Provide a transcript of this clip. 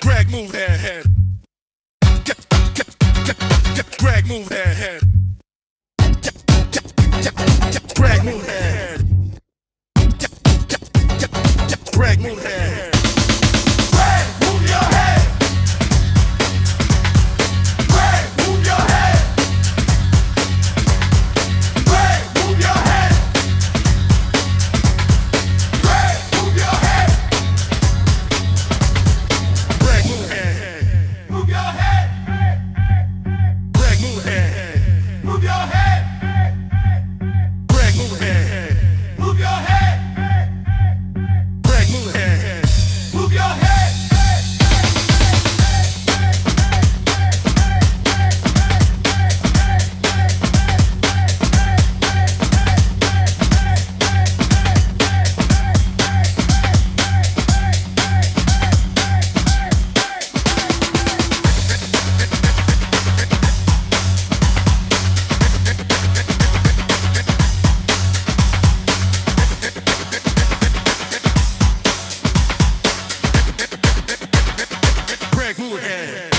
Greg, move that head. Greg, move that head. Greg, move that head. Greg, move that head. back. Move.